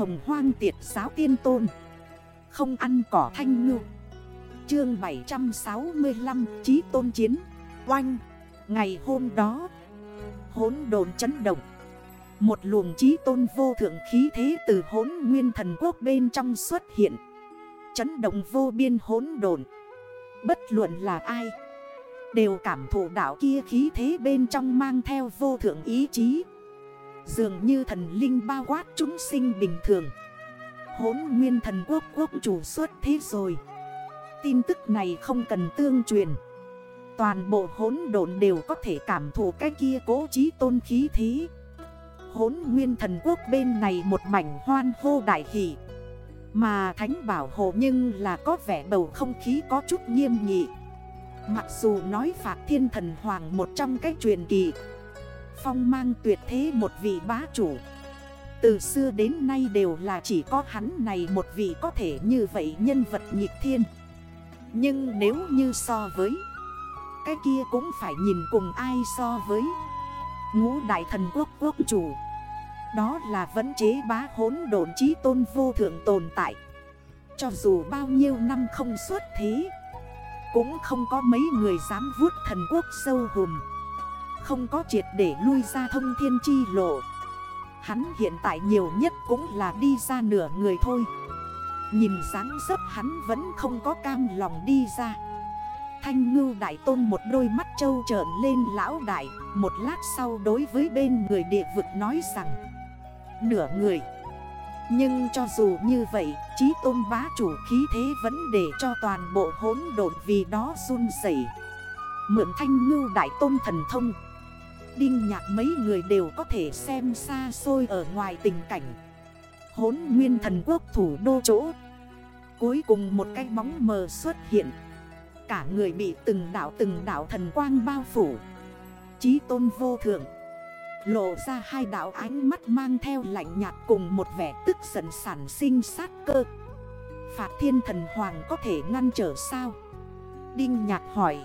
hồng hoang tiệt giáo tiên tôn. Không ăn cỏ thanh ngư. Chương 765 Chí tôn chiến. Oanh. Ngày hôm đó Hốn đồn chấn động. Một luồng chí tôn vô thượng khí thế từ hốn nguyên thần quốc bên trong xuất hiện. Chấn động vô biên hốn đồn Bất luận là ai, Đều cảm thụ đảo kia khí thế bên trong mang theo vô thượng ý chí. Dường như thần linh bao quát chúng sinh bình thường. Hốn nguyên thần quốc quốc chủ xuất thế rồi. Tin tức này không cần tương truyền. Toàn bộ hốn độn đều có thể cảm thụ cái kia cố trí tôn khí thí Hốn nguyên thần quốc bên này một mảnh hoan hô đại hỷ. Mà thánh bảo hộ nhưng là có vẻ bầu không khí có chút nghiêm nghị. Mặc dù nói phạt thiên thần hoàng một trong cái truyền kỳ Phong mang tuyệt thế một vị bá chủ. Từ xưa đến nay đều là chỉ có hắn này một vị có thể như vậy nhân vật nhịp thiên. Nhưng nếu như so với, Cái kia cũng phải nhìn cùng ai so với. Ngũ đại thần quốc quốc chủ, Đó là vẫn chế bá hốn độn trí tôn vô thượng tồn tại. Cho dù bao nhiêu năm không xuất thế, Cũng không có mấy người dám vuốt thần quốc sâu hùm không có triệt để lui ra thông thiên chi lộ. Hắn hiện tại nhiều nhất cũng là đi ra nửa người thôi. Nhìn dáng dấp hắn vẫn không có cam lòng đi ra. Thanh ngưu đại tôn một đôi mắt trâu trởn lên lão đại, Một lát sau đối với bên người địa vực nói rằng, Nửa người. Nhưng cho dù như vậy, Chí tôn bá chủ khí thế vẫn để cho toàn bộ hỗn độn vì đó run sẩy Mượn thanh ngưu đại tôn thần thông Đinh nhạc mấy người đều có thể xem xa xôi ở ngoài tình cảnh. Hốn nguyên thần quốc thủ đô chỗ. Cuối cùng một cái bóng mờ xuất hiện. Cả người bị từng đảo từng đảo thần quang bao phủ. Chí tôn vô thượng. Lộ ra hai đảo ánh mắt mang theo lạnh nhạt cùng một vẻ tức giận sản sinh sát cơ. Phạt thiên thần hoàng có thể ngăn trở sao? Đinh nhạc hỏi.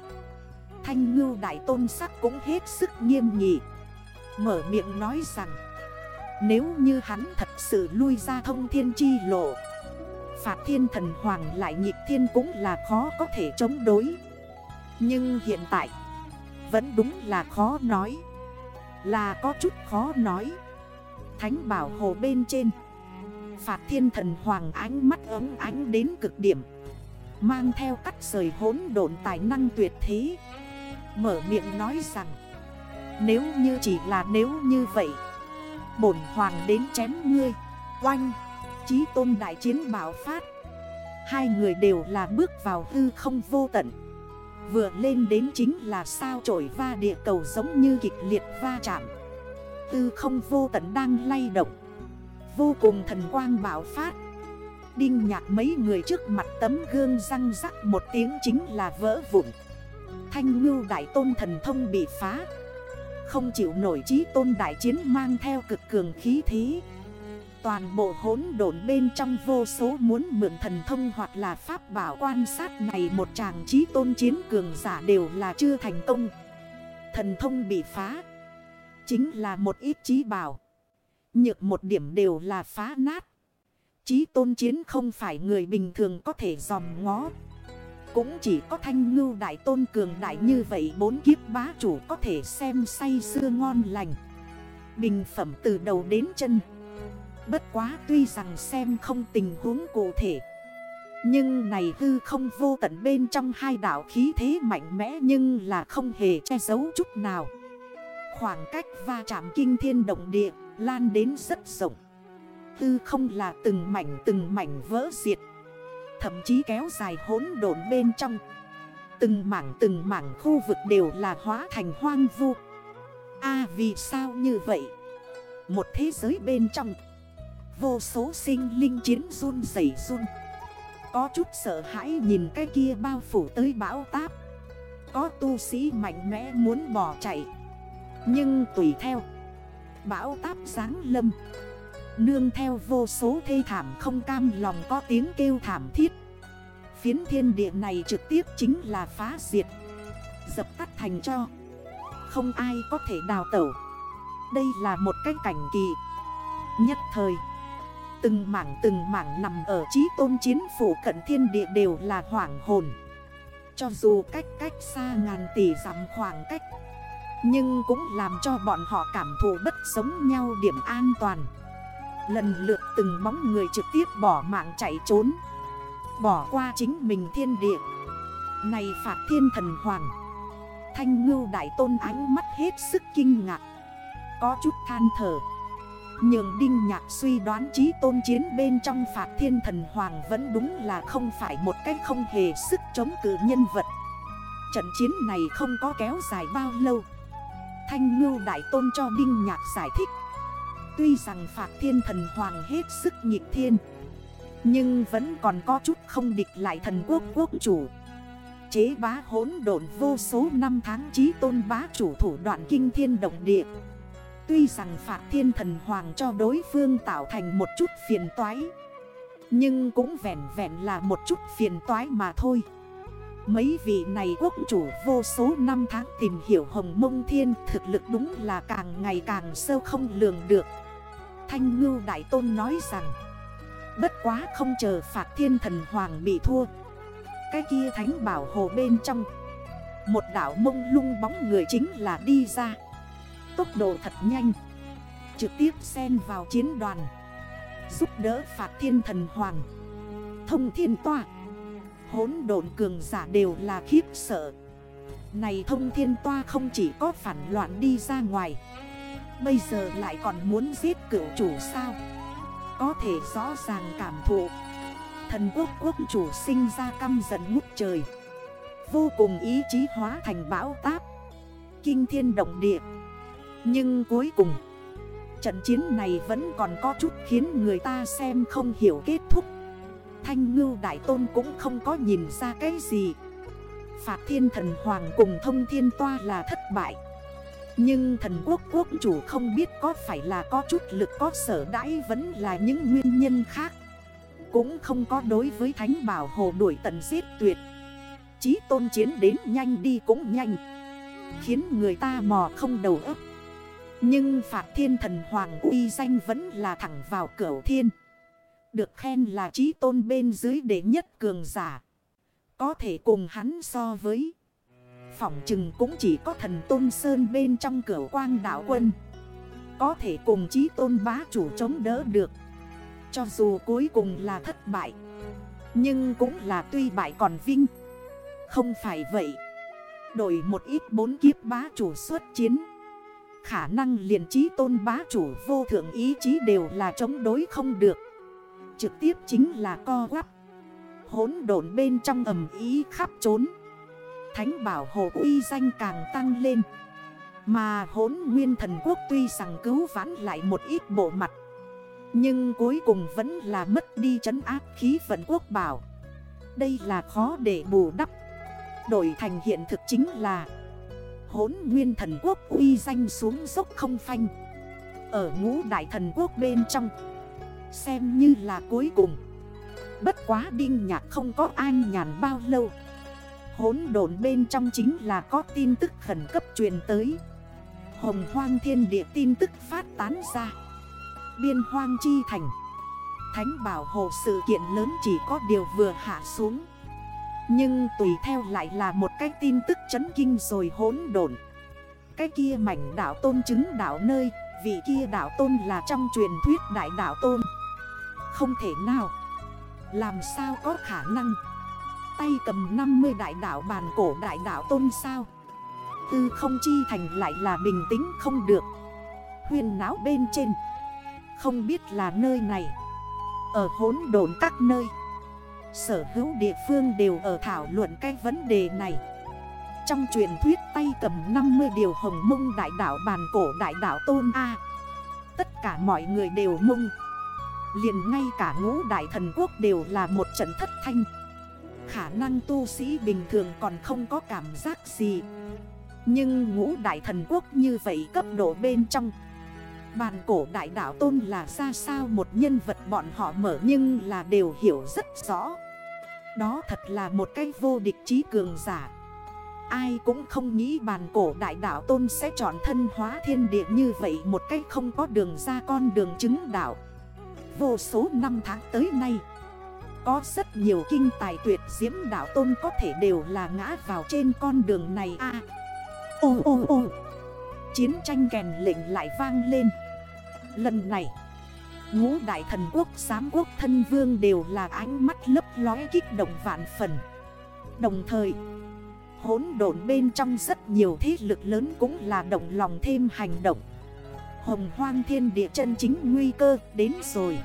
Thanh ngưu đại tôn sắc cũng hết sức nghiêm nghị. Mở miệng nói rằng, Nếu như hắn thật sự lui ra thông thiên chi lộ, Phạt thiên thần hoàng lại nhịp thiên cũng là khó có thể chống đối. Nhưng hiện tại, Vẫn đúng là khó nói, Là có chút khó nói. Thánh bảo hồ bên trên, Phạt thiên thần hoàng ánh mắt ấm ánh đến cực điểm, Mang theo cắt rời hốn độn tài năng tuyệt thế. Mở miệng nói rằng, Nếu như chỉ là nếu như vậy, Bổn hoàng đến chém ngươi, Oanh, Chí tôn đại chiến bảo phát. Hai người đều là bước vào hư không vô tận. Vừa lên đến chính là sao trổi va địa cầu giống như kịch liệt va chạm. Hư không vô tận đang lay động, Vô cùng thần quang bảo phát. Đinh nhạc mấy người trước mặt tấm gương răng rắc một tiếng chính là vỡ vụn. Thanh ngưu đại tôn thần thông bị phá. Không chịu nổi trí tôn đại chiến mang theo cực cường khí thế. Toàn bộ hốn độn bên trong vô số muốn mượn thần thông hoặc là pháp bảo quan sát này một chàng trí tôn chiến cường giả đều là chưa thành công. Thần thông bị phá. Chính là một ít trí bảo. Nhược một điểm đều là phá nát. Trí tôn chiến không phải người bình thường có thể dòm ngó cũng chỉ có thanh ngưu đại tôn cường đại như vậy, bốn kiếp bá chủ có thể xem say xưa ngon lành. Bình phẩm từ đầu đến chân. Bất quá tuy rằng xem không tình huống cụ thể, Nhưng này hư không vô tận bên trong hai đảo khí thế mạnh mẽ Nhưng là không hề che giấu chút nào. Khoảng cách va chạm kinh thiên động địa, Lan đến rất rộng. Hư không là từng mảnh từng mảnh vỡ diệt. Thậm chí kéo dài hỗn độn bên trong. Từng mảng từng mảng khu vực đều là hóa thành hoang vu. A, vì sao như vậy? Một thế giới bên trong, Vô số sinh linh chiến run rẩy run. Có chút sợ hãi nhìn cái kia bao phủ tới bão táp. Có tu sĩ mạnh mẽ muốn bỏ chạy. Nhưng tùy theo, Bão táp sáng lâm. Nương theo vô số thê thảm không cam lòng có tiếng kêu thảm thiết. Phiến thiên địa này trực tiếp chính là phá diệt. Dập tắt thành cho. Không ai có thể đào tẩu. Đây là một cái cảnh kỳ. Nhất thời, Từng mảng từng mảng nằm ở trí tôn chiến phủ cận thiên địa đều là hoảng hồn. Cho dù cách cách xa ngàn tỷ dặm khoảng cách, Nhưng cũng làm cho bọn họ cảm thụ bất sống nhau điểm an toàn. Lần lượt từng bóng người trực tiếp bỏ mạng chạy trốn. Bỏ qua chính mình thiên địa. Này phạt thiên thần hoàng. Thanh ngưu đại tôn ánh mắt hết sức kinh ngạc. Có chút than thở. Nhường Đinh Nhạc suy đoán trí tôn chiến bên trong phạt thiên thần hoàng vẫn đúng là không phải một cách không hề sức chống cự nhân vật. Trận chiến này không có kéo dài bao lâu. Thanh ngưu đại tôn cho Đinh Nhạc giải thích. Tuy rằng phạt thiên thần hoàng hết sức nhịp thiên, Nhưng vẫn còn có chút không địch lại thần quốc quốc chủ. Chế bá hỗn độn vô số năm tháng chí tôn bá chủ thủ đoạn kinh thiên động địa. Tuy rằng phạt thiên thần hoàng cho đối phương tạo thành một chút phiền toái, Nhưng cũng vẹn vẹn là một chút phiền toái mà thôi. Mấy vị này quốc chủ vô số năm tháng tìm hiểu hồng mông thiên Thực lực đúng là càng ngày càng sâu không lường được. Thanh ngưu đại tôn nói rằng, Bất quá không chờ phạt thiên thần hoàng bị thua, Cái kia thánh bảo hồ bên trong, Một đảo mông lung bóng người chính là đi ra. Tốc độ thật nhanh, Trực tiếp xen vào chiến đoàn, Giúp đỡ phạt thiên thần hoàng. Thông thiên tòa Hốn độn cường giả đều là khiếp sợ. Này thông thiên toa không chỉ có phản loạn đi ra ngoài Bây giờ lại còn muốn giết cựu chủ sao? Có thể rõ ràng cảm thụ. Thần quốc quốc chủ sinh ra căm giận ngút trời. Vô cùng ý chí hóa thành bão táp. Kinh thiên động địa. Nhưng cuối cùng, Trận chiến này vẫn còn có chút khiến người ta xem không hiểu kết thúc. Thanh ngưu đại tôn cũng không có nhìn ra cái gì. Phạt thiên thần hoàng cùng thông thiên toa là thất bại nhưng thần quốc quốc chủ không biết có phải là có chút lực có sở đãi vẫn là những nguyên nhân khác. Cũng không có đối với thánh bảo hồ đuổi tận giết tuyệt. Chí tôn chiến đến nhanh đi cũng nhanh, Khiến người ta mò không đầu ấp. Nhưng phạt thiên thần hoàng uy danh vẫn là thẳng vào cửa thiên. Được khen là trí tôn bên dưới đệ nhất cường giả. Có thể cùng hắn so với Phỏng chừng cũng chỉ có thần tôn sơn bên trong cửa quang đảo quân. Có thể cùng chí tôn bá chủ chống đỡ được. Cho dù cuối cùng là thất bại, Nhưng cũng là tuy bại còn vinh. Không phải vậy, Đổi một ít bốn kiếp bá chủ xuất chiến, Khả năng liền trí tôn bá chủ vô thượng ý chí đều là chống đối không được. Trực tiếp chính là co quắp Hốn độn bên trong ẩm ý khắp trốn. Thánh bảo hộ uy danh càng tăng lên. Mà hốn nguyên thần quốc tuy rằng cứu vãn lại một ít bộ mặt, Nhưng cuối cùng vẫn là mất đi trấn áp khí vận quốc bảo. Đây là khó để bù đắp. Đổi thành hiện thực chính là Hốn nguyên thần quốc uy danh xuống dốc không phanh. Ở ngũ đại thần quốc bên trong, Xem như là cuối cùng. Bất quá đinh nhạc không có an nhàn bao lâu. Hốn đồn bên trong chính là có tin tức khẩn cấp truyền tới. Hồng hoang thiên địa tin tức phát tán ra. Biên hoang chi thành. Thánh bảo hộ sự kiện lớn chỉ có điều vừa hạ xuống. Nhưng tùy theo lại là một cái tin tức chấn kinh rồi hốn đồn Cái kia mảnh đảo tôn chứng đảo nơi, Vị kia đảo tôn là trong truyền thuyết đại đảo tôn. Không thể nào. Làm sao có khả năng? Tay cầm 50 đại đảo bàn cổ đại đảo tôn sao. Tư không chi thành lại là bình tĩnh không được. Huyền náo bên trên. Không biết là nơi này. Ở hốn đồn các nơi. Sở hữu địa phương đều ở thảo luận cái vấn đề này. Trong truyền thuyết tay cầm 50 điều hồng mông đại đảo bàn cổ đại đảo tôn A. Tất cả mọi người đều mông. Liền ngay cả ngũ đại thần quốc đều là một trận thất thanh. Khả năng tu sĩ bình thường còn không có cảm giác gì. Nhưng ngũ đại thần quốc như vậy cấp độ bên trong Bàn cổ đại đảo tôn là ra sao một nhân vật bọn họ mở nhưng là đều hiểu rất rõ. Đó thật là một cái vô địch trí cường giả. Ai cũng không nghĩ bàn cổ đại đảo tôn sẽ chọn thân hóa thiên địa như vậy Một cách không có đường ra con đường chứng đảo Vô số năm tháng tới nay có rất nhiều kinh tài tuyệt diễm đạo tôn có thể đều là ngã vào trên con đường này a. Ô ô ô. Chiến tranh kèn lệnh lại vang lên. Lần này, Ngũ đại thần quốc, giám quốc, thân vương đều là ánh mắt lấp lói kích động vạn phần. Đồng thời, hỗn độn bên trong rất nhiều thế lực lớn cũng là động lòng thêm hành động. Hồng hoang thiên địa chân chính nguy cơ đến rồi.